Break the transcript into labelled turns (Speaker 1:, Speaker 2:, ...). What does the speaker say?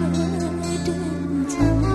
Speaker 1: mơ đơn giản